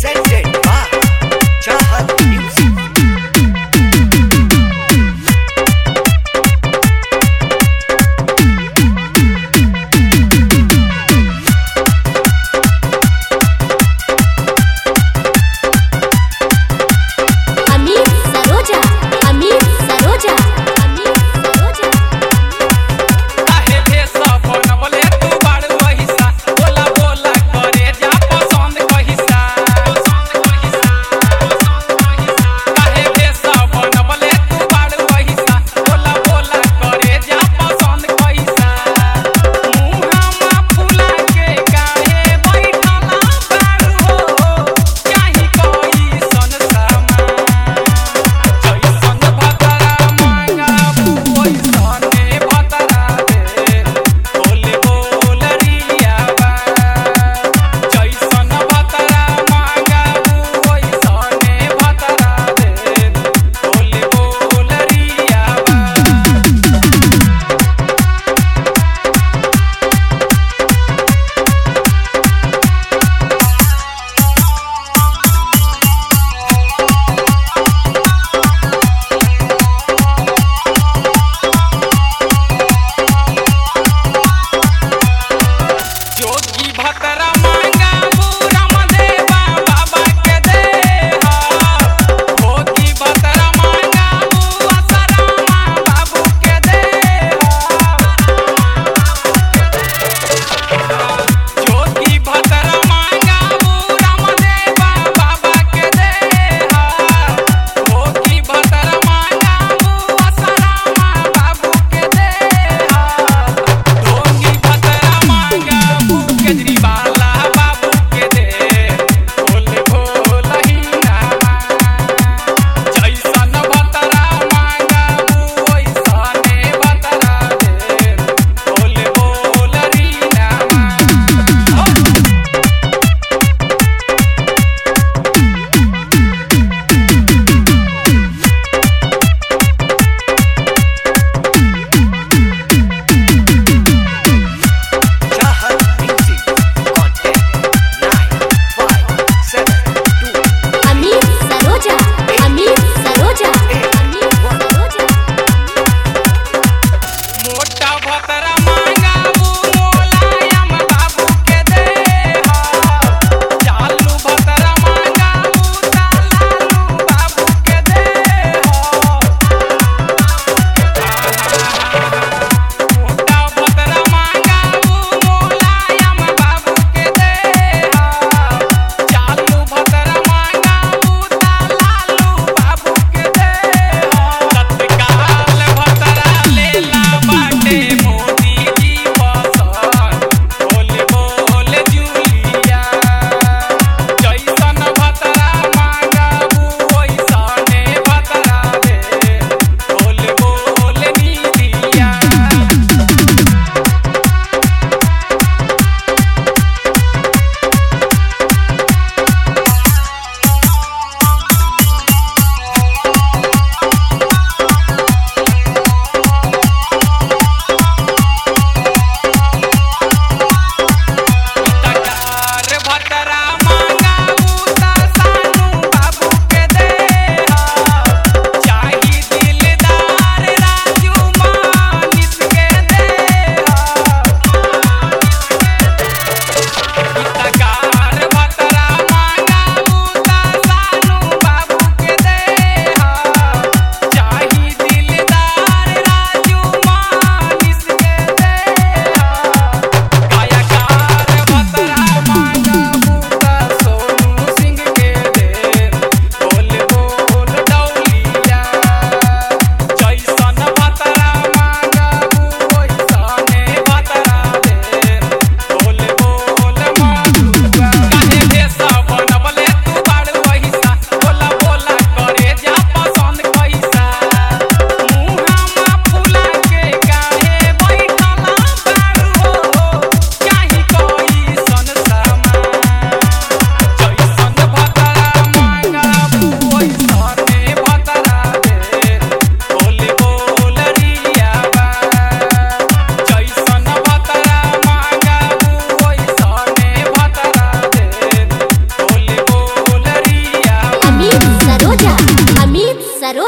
presente.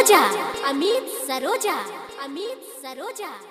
Saroja Amit Saroja Amit Saroja.